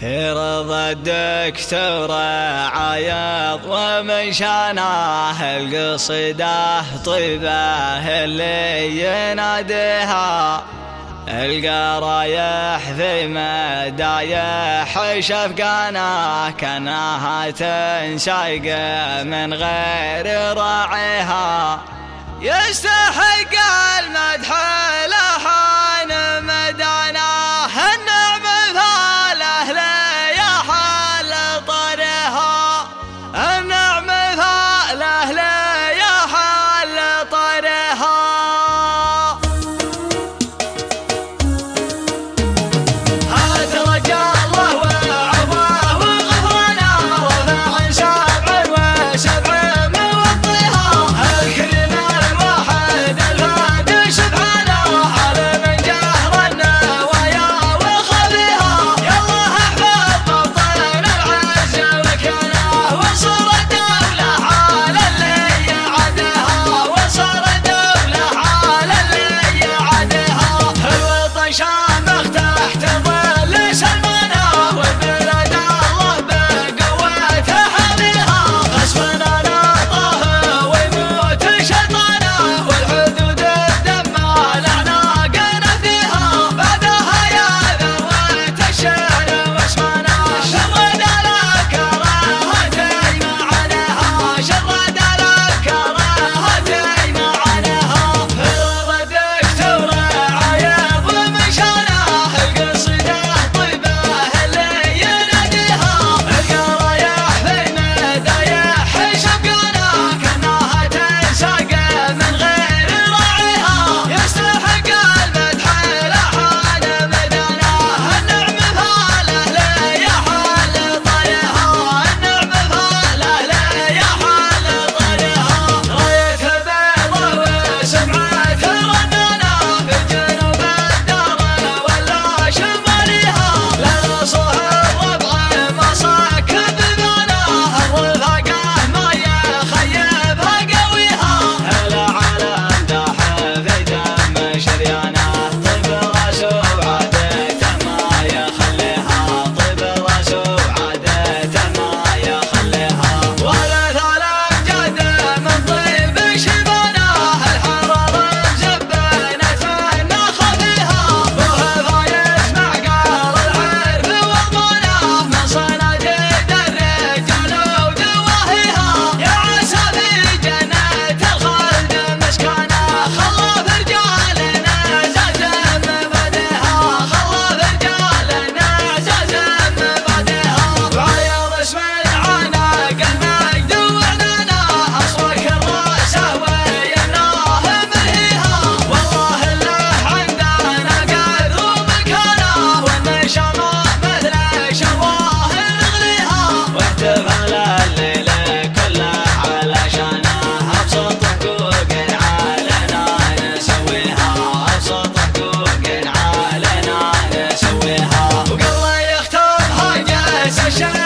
في رضا الدكتورة عيض ومشاناه القصيدة طيبة اللي يناديها. القرايح في مدايح شفقانا كأنها تنشايق من غير راعيها. يستحق المدح shine.